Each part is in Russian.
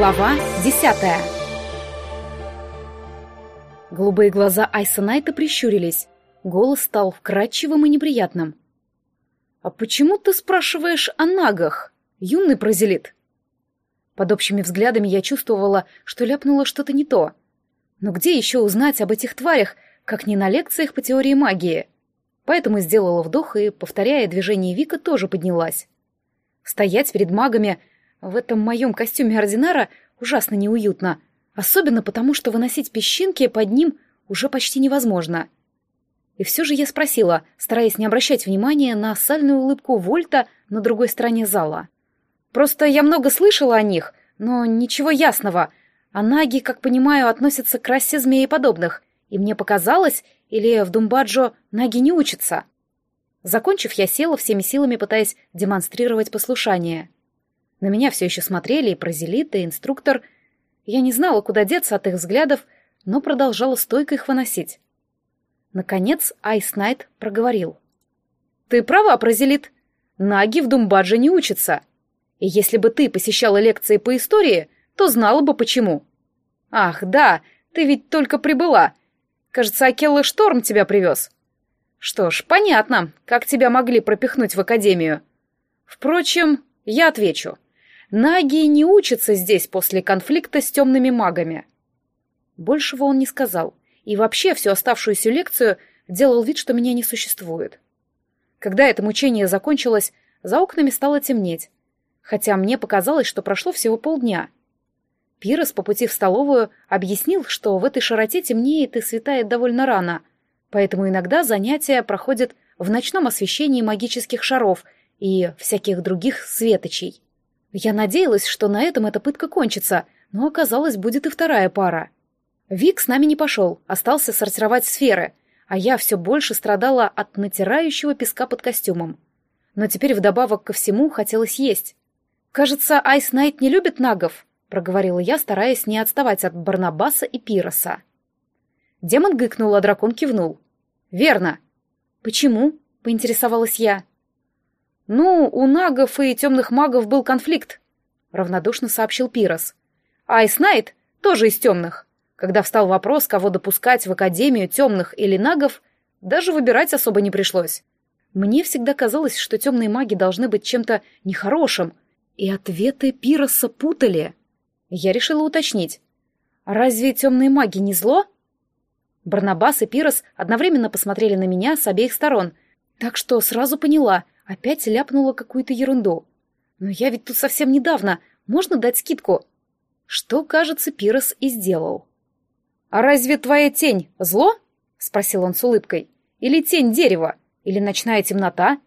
Глава десятая Голубые глаза Айса Найта прищурились. Голос стал вкрадчивым и неприятным. «А почему ты спрашиваешь о нагах, юный прозелит?» Под общими взглядами я чувствовала, что ляпнула что-то не то. Но где еще узнать об этих тварях, как не на лекциях по теории магии? Поэтому сделала вдох и, повторяя движение Вика, тоже поднялась. Стоять перед магами в этом моем костюме ординара ужасно неуютно, особенно потому, что выносить песчинки под ним уже почти невозможно. И все же я спросила, стараясь не обращать внимания на сальную улыбку Вольта на другой стороне зала — Просто я много слышала о них, но ничего ясного. А наги, как понимаю, относятся к расе змееподобных, и мне показалось, или в Думбаджо наги не учатся. Закончив, я села всеми силами, пытаясь демонстрировать послушание. На меня все еще смотрели и прозелит, и инструктор. Я не знала, куда деться от их взглядов, но продолжала стойко их выносить. Наконец Айс Найт проговорил. «Ты права, прозелит. Наги в Думбадже не учатся. И если бы ты посещала лекции по истории, то знала бы почему. Ах, да, ты ведь только прибыла. Кажется, Акелла Шторм тебя привез. Что ж, понятно, как тебя могли пропихнуть в академию. Впрочем, я отвечу. Наги не учатся здесь после конфликта с темными магами. Большего он не сказал, и вообще всю оставшуюся лекцию делал вид, что меня не существует. Когда это мучение закончилось, за окнами стало темнеть, хотя мне показалось, что прошло всего полдня. Пирос по пути в столовую объяснил, что в этой широте темнеет и светает довольно рано, поэтому иногда занятия проходят в ночном освещении магических шаров и всяких других светочей. Я надеялась, что на этом эта пытка кончится, но оказалось, будет и вторая пара. Вик с нами не пошел, остался сортировать сферы, а я все больше страдала от натирающего песка под костюмом. Но теперь вдобавок ко всему хотелось есть. «Кажется, Айс Найт не любит нагов», — проговорила я, стараясь не отставать от Барнабаса и Пироса. Демон гыкнул, а дракон кивнул. «Верно». «Почему?» — поинтересовалась я. «Ну, у нагов и темных магов был конфликт», — равнодушно сообщил Пирос. «Айс Найт тоже из темных. Когда встал вопрос, кого допускать в Академию темных или нагов, даже выбирать особо не пришлось. Мне всегда казалось, что темные маги должны быть чем-то нехорошим, и ответы Пироса путали. Я решила уточнить. «Разве темные маги не зло?» Барнабас и Пирос одновременно посмотрели на меня с обеих сторон, так что сразу поняла, опять ляпнула какую-то ерунду. «Но я ведь тут совсем недавно, можно дать скидку?» Что, кажется, Пирос и сделал. «А разве твоя тень зло?» — спросил он с улыбкой. «Или тень дерева? Или ночная темнота?»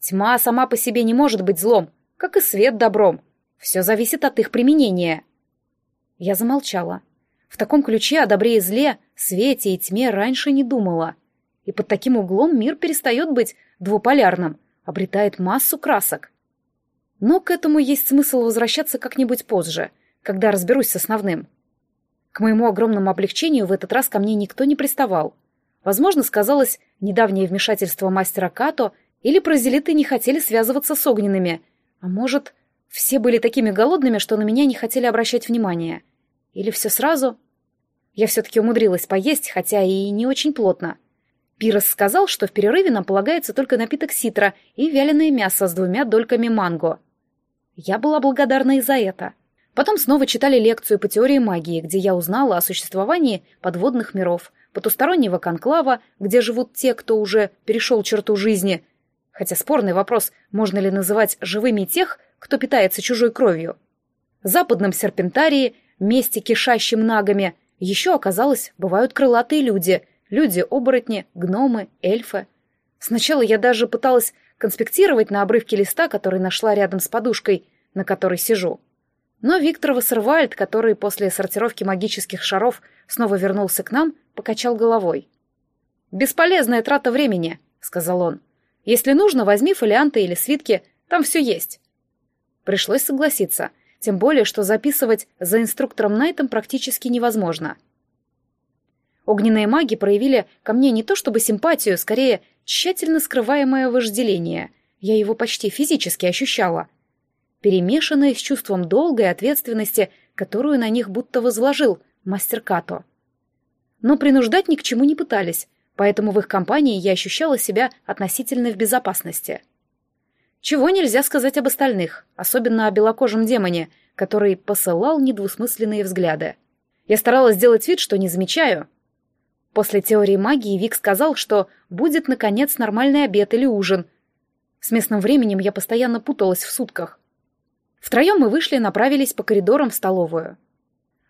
«Тьма сама по себе не может быть злом, как и свет добром. Все зависит от их применения. Я замолчала. В таком ключе о добре и зле, свете и тьме раньше не думала. И под таким углом мир перестает быть двуполярным, обретает массу красок. Но к этому есть смысл возвращаться как-нибудь позже, когда разберусь с основным. К моему огромному облегчению в этот раз ко мне никто не приставал. Возможно, сказалось недавнее вмешательство мастера Като, или прозелиты не хотели связываться с огненными, а может, все были такими голодными, что на меня не хотели обращать внимания? Или все сразу? Я все-таки умудрилась поесть, хотя и не очень плотно. Пирос сказал, что в перерыве нам полагается только напиток ситра и вяленое мясо с двумя дольками манго. Я была благодарна и за это. Потом снова читали лекцию по теории магии, где я узнала о существовании подводных миров, потустороннего конклава, где живут те, кто уже перешел черту жизни, хотя спорный вопрос, можно ли называть живыми тех, кто питается чужой кровью. западном серпентарии, месте кишащим нагами, еще оказалось, бывают крылатые люди, люди-оборотни, гномы, эльфы. Сначала я даже пыталась конспектировать на обрывке листа, который нашла рядом с подушкой, на которой сижу. Но Виктор Вассервальд, который после сортировки магических шаров снова вернулся к нам, покачал головой. «Бесполезная трата времени», — сказал он. Если нужно, возьми фолианты или свитки, там все есть. Пришлось согласиться, тем более, что записывать за инструктором Найтом практически невозможно. Огненные маги проявили ко мне не то чтобы симпатию, скорее тщательно скрываемое вожделение. Я его почти физически ощущала. Перемешанное с чувством долга и ответственности, которую на них будто возложил мастер Като. Но принуждать ни к чему не пытались, поэтому в их компании я ощущала себя относительно в безопасности. Чего нельзя сказать об остальных, особенно о белокожем демоне, который посылал недвусмысленные взгляды. Я старалась сделать вид, что не замечаю. После теории магии Вик сказал, что будет, наконец, нормальный обед или ужин. С местным временем я постоянно путалась в сутках. Втроем мы вышли и направились по коридорам в столовую.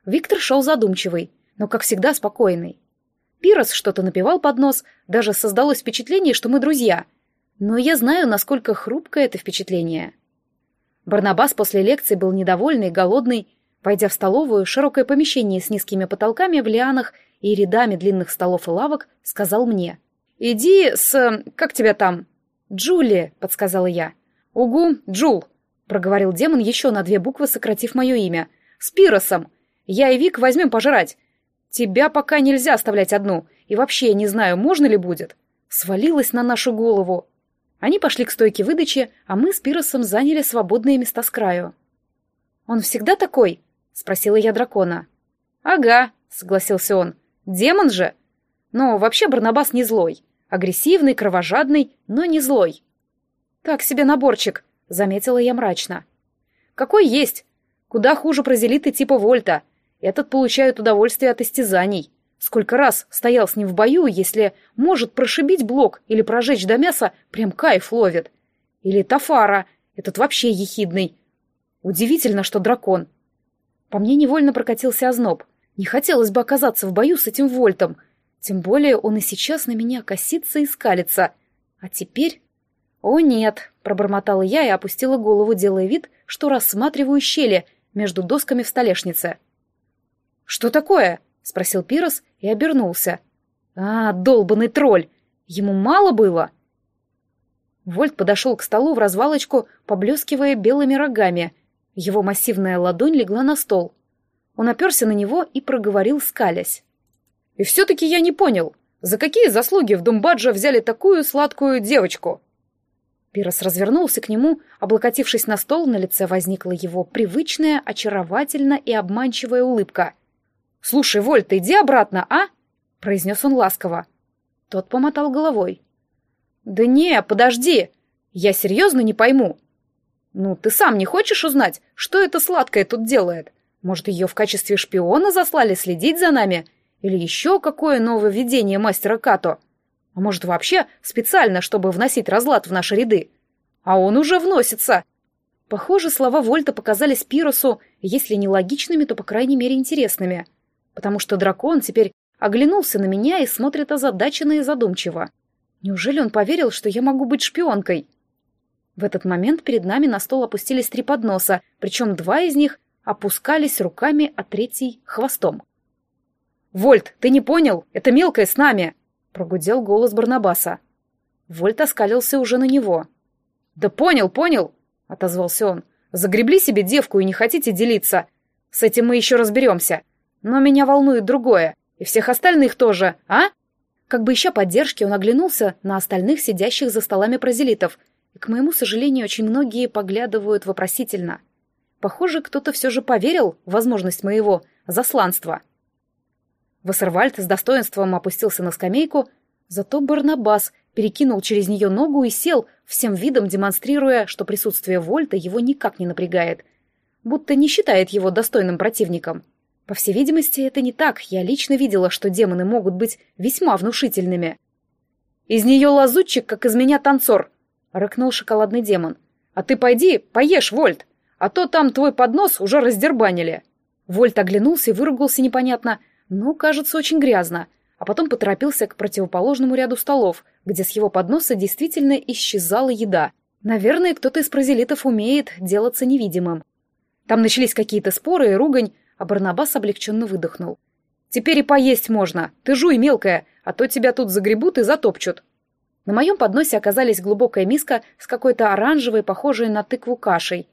Виктор шел задумчивый, но, как всегда, спокойный. Пирос что-то напевал под нос, даже создалось впечатление, что мы друзья. Но я знаю, насколько хрупкое это впечатление. Барнабас после лекции был недовольный, голодный. Войдя в столовую, широкое помещение с низкими потолками в лианах и рядами длинных столов и лавок, сказал мне. «Иди с... как тебя там?» «Джули», — подсказала я. «Угу, Джул», — проговорил демон еще на две буквы, сократив мое имя. «С Пиросом. Я и Вик возьмем пожрать. Тебя пока нельзя оставлять одну, и вообще я не знаю, можно ли будет. Свалилась на нашу голову. Они пошли к стойке выдачи, а мы с Пиросом заняли свободные места с краю. «Он всегда такой?» — спросила я дракона. «Ага», — согласился он. «Демон же!» Но вообще Барнабас не злой. Агрессивный, кровожадный, но не злой. «Так себе наборчик», — заметила я мрачно. «Какой есть? Куда хуже прозелиты типа Вольта. Этот получает удовольствие от истязаний. Сколько раз стоял с ним в бою, если может прошибить блок или прожечь до мяса, прям кайф ловит. Или Тафара, этот вообще ехидный. Удивительно, что дракон. По мне невольно прокатился озноб. Не хотелось бы оказаться в бою с этим Вольтом. Тем более он и сейчас на меня косится и скалится. А теперь... «О, нет!» — пробормотала я и опустила голову, делая вид, что рассматриваю щели между досками в столешнице. «Что такое?» — спросил Пирос и обернулся. «А, долбанный тролль! Ему мало было?» Вольт подошел к столу в развалочку, поблескивая белыми рогами. Его массивная ладонь легла на стол. Он оперся на него и проговорил, скалясь. «И все-таки я не понял, за какие заслуги в Думбаджа взяли такую сладкую девочку?» Пирос развернулся к нему, облокотившись на стол, на лице возникла его привычная, очаровательно и обманчивая улыбка. «Слушай, Вольт, иди обратно, а?» — произнес он ласково. Тот помотал головой. «Да не, подожди! Я серьезно не пойму. Ну, ты сам не хочешь узнать, что это сладкое тут делает? Может, ее в качестве шпиона заслали следить за нами? Или еще какое нововведение мастера Като? А может, вообще специально, чтобы вносить разлад в наши ряды? А он уже вносится!» Похоже, слова Вольта показались Пиросу, если не логичными, то, по крайней мере, интересными — потому что дракон теперь оглянулся на меня и смотрит озадаченно и задумчиво. Неужели он поверил, что я могу быть шпионкой? В этот момент перед нами на стол опустились три подноса, причем два из них опускались руками, а третий — хвостом. «Вольт, ты не понял? Это мелкая с нами!» — прогудел голос Барнабаса. Вольт оскалился уже на него. «Да понял, понял!» — отозвался он. «Загребли себе девку и не хотите делиться. С этим мы еще разберемся. Но меня волнует другое. И всех остальных тоже, а? Как бы ища поддержки, он оглянулся на остальных сидящих за столами прозелитов. И, к моему сожалению, очень многие поглядывают вопросительно. Похоже, кто-то все же поверил в возможность моего засланства. Вассервальд с достоинством опустился на скамейку, зато Барнабас перекинул через нее ногу и сел, всем видом демонстрируя, что присутствие Вольта его никак не напрягает, будто не считает его достойным противником. По всей видимости, это не так. Я лично видела, что демоны могут быть весьма внушительными. «Из нее лазутчик, как из меня танцор», — рыкнул шоколадный демон. «А ты пойди, поешь, Вольт, а то там твой поднос уже раздербанили». Вольт оглянулся и выругался непонятно, ну, кажется, очень грязно, а потом поторопился к противоположному ряду столов, где с его подноса действительно исчезала еда. Наверное, кто-то из прозелитов умеет делаться невидимым. Там начались какие-то споры и ругань, а Барнабас облегченно выдохнул. «Теперь и поесть можно. Ты жуй, мелкая, а то тебя тут загребут и затопчут». На моем подносе оказалась глубокая миска с какой-то оранжевой, похожей на тыкву кашей.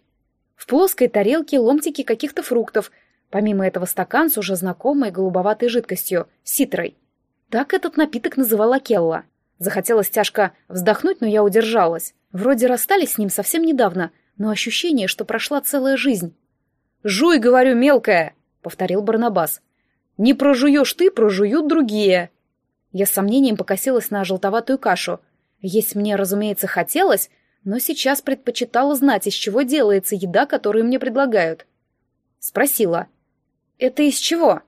В плоской тарелке ломтики каких-то фруктов, помимо этого стакан с уже знакомой голубоватой жидкостью, ситрой. Так этот напиток называла Келла. Захотелось тяжко вздохнуть, но я удержалась. Вроде расстались с ним совсем недавно, но ощущение, что прошла целая жизнь. «Жуй, говорю, мелкая!» — повторил Барнабас. «Не прожуешь ты, прожуют другие!» Я с сомнением покосилась на желтоватую кашу. Есть мне, разумеется, хотелось, но сейчас предпочитала знать, из чего делается еда, которую мне предлагают. Спросила. «Это из чего?»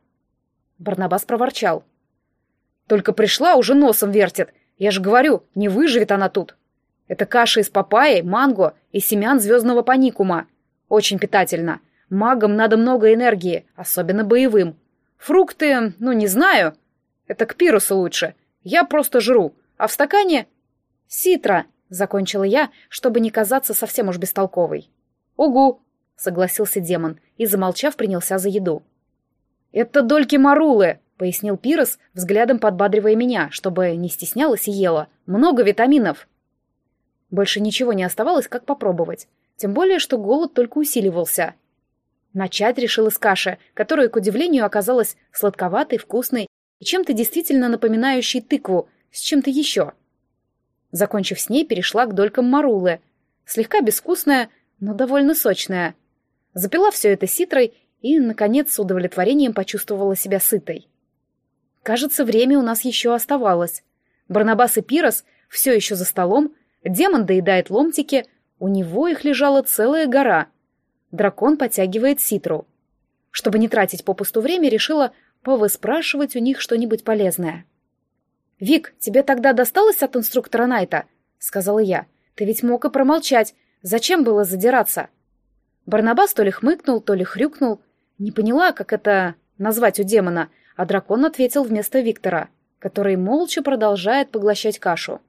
Барнабас проворчал. «Только пришла, уже носом вертит. Я же говорю, не выживет она тут. Это каша из папайи, манго и семян звездного паникума. Очень питательно. Магам надо много энергии, особенно боевым. Фрукты, ну, не знаю. Это к пирусу лучше. Я просто жру. А в стакане... Ситра, закончила я, чтобы не казаться совсем уж бестолковой. Угу, согласился демон и, замолчав, принялся за еду. «Это дольки марулы», — пояснил Пирос, взглядом подбадривая меня, чтобы не стеснялась и ела. «Много витаминов». Больше ничего не оставалось, как попробовать. Тем более, что голод только усиливался. Начать решила с каши, которая, к удивлению, оказалась сладковатой, вкусной и чем-то действительно напоминающей тыкву, с чем-то еще. Закончив с ней, перешла к долькам марулы. Слегка безвкусная, но довольно сочная. Запила все это ситрой и, наконец, с удовлетворением почувствовала себя сытой. Кажется, время у нас еще оставалось. Барнабас и Пирос все еще за столом, демон доедает ломтики, у него их лежала целая гора — Дракон подтягивает ситру. Чтобы не тратить попусту время, решила повыспрашивать у них что-нибудь полезное. «Вик, тебе тогда досталось от инструктора Найта?» — сказала я. «Ты ведь мог и промолчать. Зачем было задираться?» Барнабас то ли хмыкнул, то ли хрюкнул. Не поняла, как это назвать у демона, а дракон ответил вместо Виктора, который молча продолжает поглощать кашу.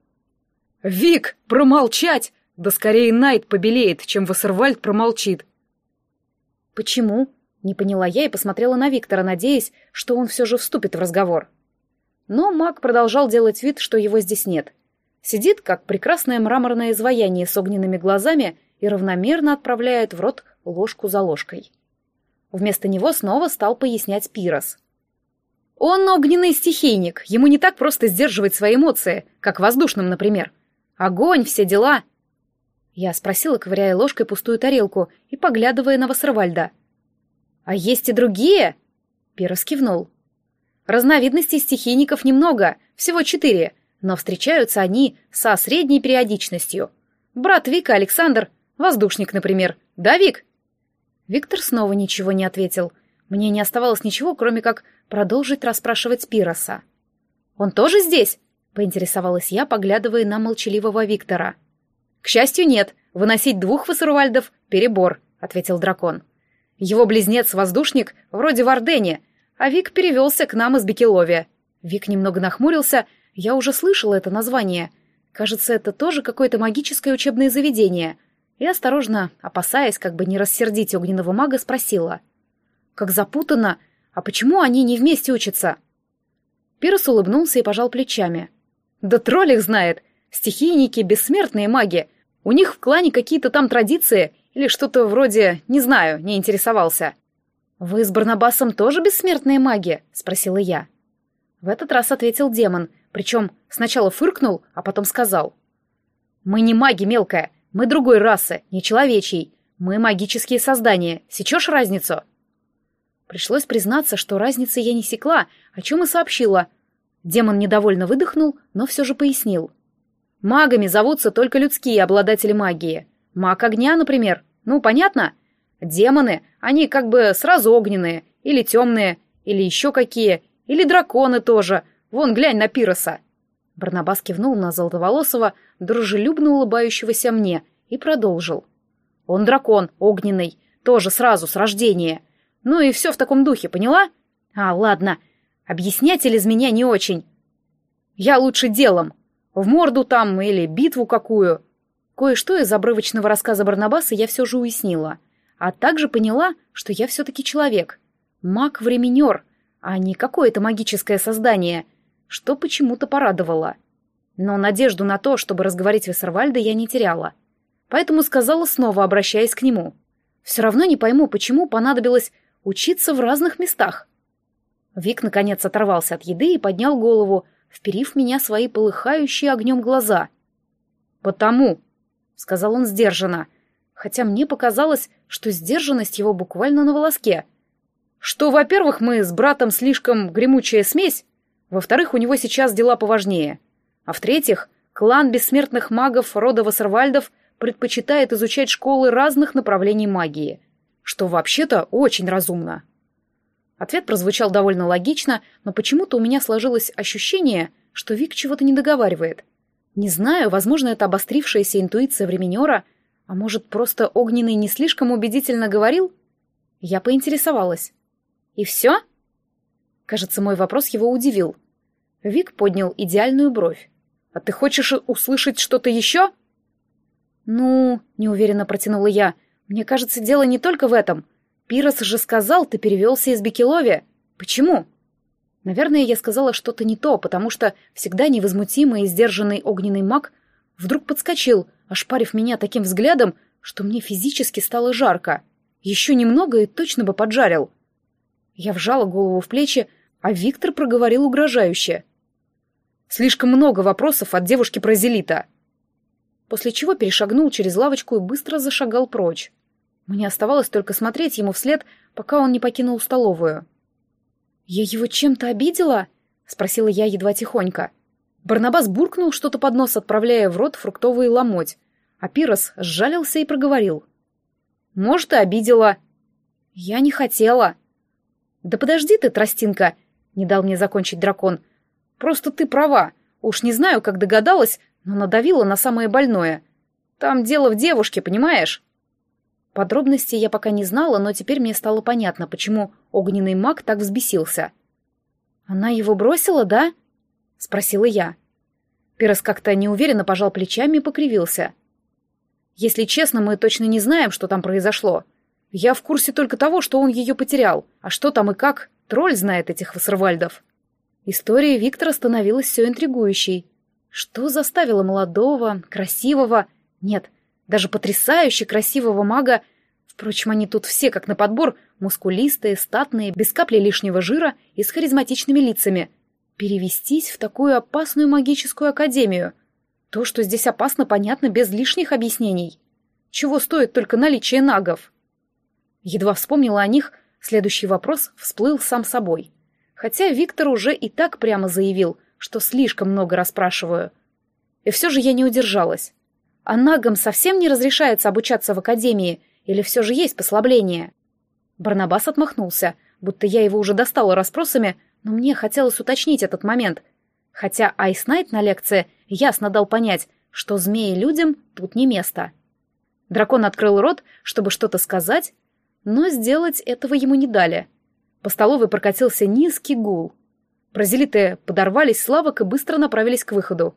«Вик, промолчать! Да скорее Найт побелеет, чем Вассервальд промолчит. «Почему?» — не поняла я и посмотрела на Виктора, надеясь, что он все же вступит в разговор. Но маг продолжал делать вид, что его здесь нет. Сидит, как прекрасное мраморное изваяние с огненными глазами и равномерно отправляет в рот ложку за ложкой. Вместо него снова стал пояснять Пирос. «Он огненный стихийник, ему не так просто сдерживать свои эмоции, как воздушным, например. Огонь, все дела!» Я спросила, ковыряя ложкой пустую тарелку и поглядывая на Вассервальда. «А есть и другие?» Пирос кивнул. «Разновидностей стихийников немного, всего четыре, но встречаются они со средней периодичностью. Брат Вика Александр, воздушник, например. Да, Вик?» Виктор снова ничего не ответил. Мне не оставалось ничего, кроме как продолжить расспрашивать Пироса. «Он тоже здесь?» — поинтересовалась я, поглядывая на молчаливого Виктора. — «К счастью, нет. Выносить двух фасервальдов — перебор», — ответил дракон. «Его близнец-воздушник вроде в Ордене, а Вик перевелся к нам из Бекеловия». Вик немного нахмурился, я уже слышала это название. Кажется, это тоже какое-то магическое учебное заведение. И осторожно, опасаясь, как бы не рассердить огненного мага, спросила. «Как запутанно! А почему они не вместе учатся?» Пирос улыбнулся и пожал плечами. «Да тролль их знает! Стихийники — бессмертные маги. У них в клане какие-то там традиции или что-то вроде, не знаю, не интересовался. «Вы с Барнабасом тоже бессмертные маги?» — спросила я. В этот раз ответил демон, причем сначала фыркнул, а потом сказал. «Мы не маги, мелкая, мы другой расы, не человечьей. Мы магические создания. Сечешь разницу?» Пришлось признаться, что разницы я не секла, о чем и сообщила. Демон недовольно выдохнул, но все же пояснил. Магами зовутся только людские обладатели магии. Маг огня, например. Ну, понятно? Демоны, они как бы сразу огненные, или темные, или еще какие, или драконы тоже. Вон, глянь на Пироса. Барнабас кивнул на Золотоволосого, дружелюбно улыбающегося мне, и продолжил. Он дракон, огненный, тоже сразу, с рождения. Ну и все в таком духе, поняла? А, ладно, объяснять из меня не очень. Я лучше делом, в морду там или битву какую. Кое-что из обрывочного рассказа Барнабаса я все же уяснила. А также поняла, что я все-таки человек. Маг-временер, а не какое-то магическое создание, что почему-то порадовало. Но надежду на то, чтобы разговорить Вессервальда, я не теряла. Поэтому сказала снова, обращаясь к нему. Все равно не пойму, почему понадобилось учиться в разных местах. Вик, наконец, оторвался от еды и поднял голову, вперив меня свои полыхающие огнем глаза. «Потому», — сказал он сдержанно, — хотя мне показалось, что сдержанность его буквально на волоске. Что, во-первых, мы с братом слишком гремучая смесь, во-вторых, у него сейчас дела поважнее, а в-третьих, клан бессмертных магов рода Вассервальдов предпочитает изучать школы разных направлений магии, что вообще-то очень разумно. Ответ прозвучал довольно логично, но почему-то у меня сложилось ощущение, что Вик чего-то не договаривает. Не знаю, возможно, это обострившаяся интуиция временера, а может, просто Огненный не слишком убедительно говорил? Я поинтересовалась. «И все?» Кажется, мой вопрос его удивил. Вик поднял идеальную бровь. «А ты хочешь услышать что-то еще?» «Ну...» — неуверенно протянула я. «Мне кажется, дело не только в этом. Пирос же сказал, ты перевелся из Бекелови. Почему? Наверное, я сказала что-то не то, потому что всегда невозмутимый и сдержанный огненный маг вдруг подскочил, ошпарив меня таким взглядом, что мне физически стало жарко. Еще немного и точно бы поджарил. Я вжала голову в плечи, а Виктор проговорил угрожающе. «Слишком много вопросов от девушки-прозелита!» После чего перешагнул через лавочку и быстро зашагал прочь. Мне оставалось только смотреть ему вслед, пока он не покинул столовую. «Я его чем-то обидела?» — спросила я едва тихонько. Барнабас буркнул что-то под нос, отправляя в рот фруктовый ломоть, а Пирос сжалился и проговорил. «Может, и обидела». «Я не хотела». «Да подожди ты, тростинка!» — не дал мне закончить дракон. «Просто ты права. Уж не знаю, как догадалась, но надавила на самое больное. Там дело в девушке, понимаешь?» Подробностей я пока не знала, но теперь мне стало понятно, почему огненный маг так взбесился. «Она его бросила, да?» — спросила я. Пирос как-то неуверенно пожал плечами и покривился. «Если честно, мы точно не знаем, что там произошло. Я в курсе только того, что он ее потерял, а что там и как, тролль знает этих Вассервальдов». История Виктора становилась все интригующей. Что заставило молодого, красивого, нет, даже потрясающе красивого мага. Впрочем, они тут все, как на подбор, мускулистые, статные, без капли лишнего жира и с харизматичными лицами. Перевестись в такую опасную магическую академию. То, что здесь опасно, понятно без лишних объяснений. Чего стоит только наличие нагов? Едва вспомнила о них, следующий вопрос всплыл сам собой. Хотя Виктор уже и так прямо заявил, что слишком много расспрашиваю. И все же я не удержалась. А нагам совсем не разрешается обучаться в академии, или все же есть послабление?» Барнабас отмахнулся, будто я его уже достала расспросами, но мне хотелось уточнить этот момент. Хотя Айс Найт на лекции ясно дал понять, что змеи людям тут не место. Дракон открыл рот, чтобы что-то сказать, но сделать этого ему не дали. По столовой прокатился низкий гул. Прозелиты подорвались с лавок и быстро направились к выходу.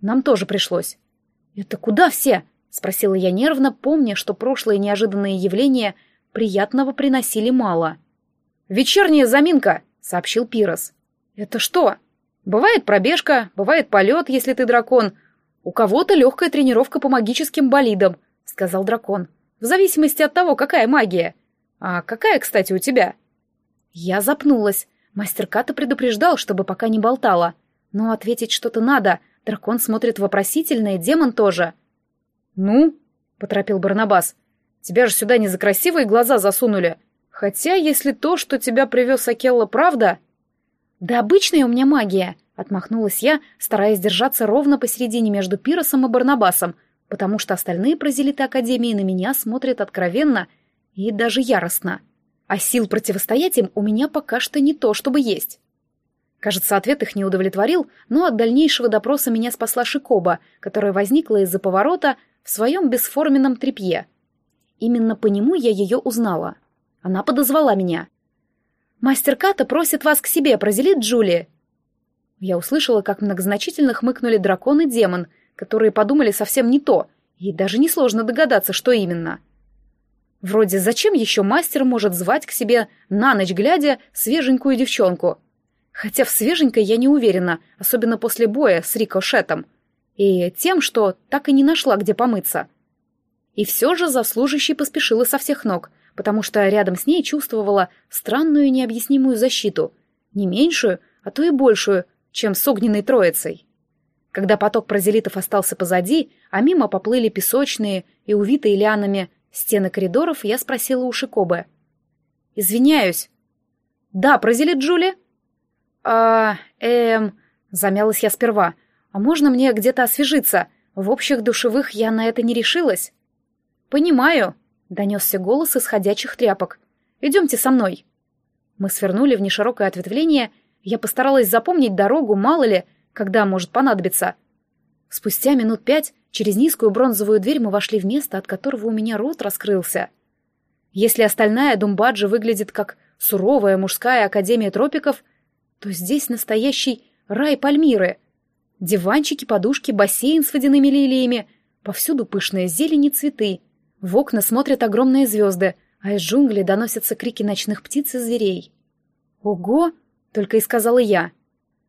Нам тоже пришлось. «Это куда все?» — спросила я нервно, помня, что прошлые неожиданные явления приятного приносили мало. «Вечерняя заминка», — сообщил Пирос. «Это что?» «Бывает пробежка, бывает полет, если ты дракон. У кого-то легкая тренировка по магическим болидам», — сказал дракон. «В зависимости от того, какая магия. А какая, кстати, у тебя?» Я запнулась. Мастер Ката предупреждал, чтобы пока не болтала. Но ответить что-то надо, Дракон смотрит вопросительно, и демон тоже. «Ну?» — поторопил Барнабас. «Тебя же сюда не за красивые глаза засунули. Хотя, если то, что тебя привез Акелла, правда...» «Да обычная у меня магия», — отмахнулась я, стараясь держаться ровно посередине между Пиросом и Барнабасом, потому что остальные прозелиты Академии на меня смотрят откровенно и даже яростно. А сил противостоять им у меня пока что не то, чтобы есть. Кажется, ответ их не удовлетворил, но от дальнейшего допроса меня спасла Шикоба, которая возникла из-за поворота в своем бесформенном тряпье. Именно по нему я ее узнала. Она подозвала меня. «Мастер Ката просит вас к себе, прозелит Джули!» Я услышала, как многозначительно хмыкнули дракон и демон, которые подумали совсем не то, и даже несложно догадаться, что именно. Вроде зачем еще мастер может звать к себе на ночь глядя свеженькую девчонку — Хотя в свеженькой я не уверена, особенно после боя с Рикошетом. И тем, что так и не нашла, где помыться. И все же заслужащий поспешила со всех ног, потому что рядом с ней чувствовала странную необъяснимую защиту, не меньшую, а то и большую, чем с огненной троицей. Когда поток прозелитов остался позади, а мимо поплыли песочные и увитые лианами стены коридоров, я спросила у Шикобы. «Извиняюсь». «Да, прозелит Джули?» «А, эм...» — замялась я сперва. «А можно мне где-то освежиться? В общих душевых я на это не решилась». «Понимаю», — донесся голос из ходячих тряпок. «Идемте со мной». Мы свернули в неширокое ответвление, я постаралась запомнить дорогу, мало ли, когда может понадобиться. Спустя минут пять через низкую бронзовую дверь мы вошли в место, от которого у меня рот раскрылся. Если остальная Думбаджи выглядит как суровая мужская академия тропиков, то здесь настоящий рай Пальмиры. Диванчики, подушки, бассейн с водяными лилиями, повсюду пышные зелени цветы. В окна смотрят огромные звезды, а из джунглей доносятся крики ночных птиц и зверей. «Ого!» — только и сказала я.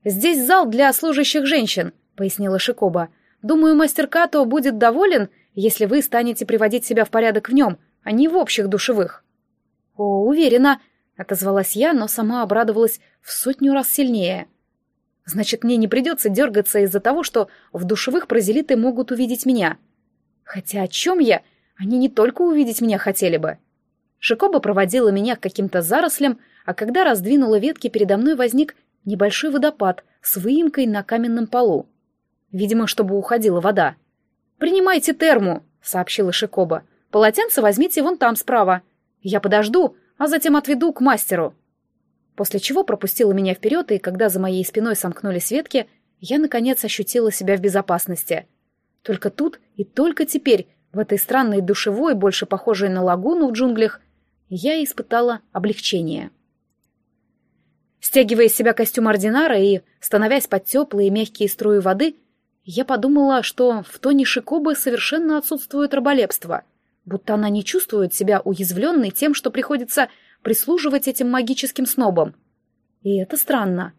«Здесь зал для служащих женщин», — пояснила Шикоба. «Думаю, мастер Като будет доволен, если вы станете приводить себя в порядок в нем, а не в общих душевых». «О, уверена», — отозвалась я, но сама обрадовалась в сотню раз сильнее. «Значит, мне не придется дергаться из-за того, что в душевых прозелиты могут увидеть меня. Хотя о чем я? Они не только увидеть меня хотели бы». Шикоба проводила меня к каким-то зарослям, а когда раздвинула ветки, передо мной возник небольшой водопад с выемкой на каменном полу. Видимо, чтобы уходила вода. «Принимайте терму», — сообщила Шикоба. «Полотенце возьмите вон там справа. Я подожду, а затем отведу к мастеру». После чего пропустила меня вперед, и когда за моей спиной сомкнулись ветки, я, наконец, ощутила себя в безопасности. Только тут и только теперь, в этой странной душевой, больше похожей на лагуну в джунглях, я испытала облегчение. Стягивая из себя костюм ординара и становясь под теплые мягкие струи воды, я подумала, что в тоне Шикобы совершенно отсутствует раболепство, будто она не чувствует себя уязвленной тем, что приходится прислуживать этим магическим снобам. И это странно.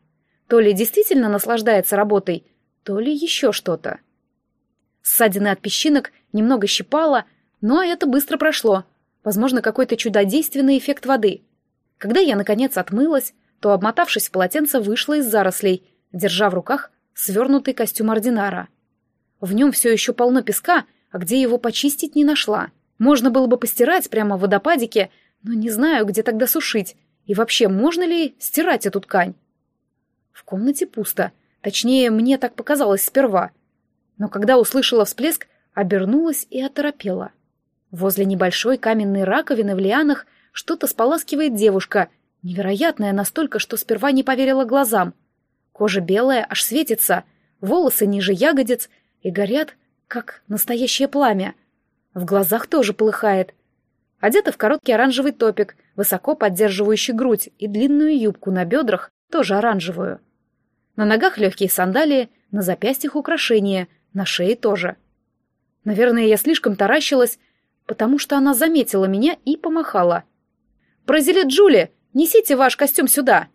То ли действительно наслаждается работой, то ли еще что-то. Ссадины от песчинок немного щипало, но это быстро прошло. Возможно, какой-то чудодейственный эффект воды. Когда я, наконец, отмылась, то, обмотавшись в полотенце, вышла из зарослей, держа в руках свернутый костюм ординара. В нем все еще полно песка, а где его почистить не нашла. Можно было бы постирать прямо в водопадике, но не знаю, где тогда сушить. И вообще, можно ли стирать эту ткань? В комнате пусто. Точнее, мне так показалось сперва. Но когда услышала всплеск, обернулась и оторопела. Возле небольшой каменной раковины в лианах что-то споласкивает девушка — Невероятная настолько, что сперва не поверила глазам. Кожа белая, аж светится, волосы ниже ягодиц и горят, как настоящее пламя. В глазах тоже полыхает. Одета в короткий оранжевый топик, высоко поддерживающий грудь, и длинную юбку на бедрах, тоже оранжевую. На ногах легкие сандалии, на запястьях украшения, на шее тоже. Наверное, я слишком таращилась, потому что она заметила меня и помахала. «Прозелет Джули!» Несите ваш костюм сюда!»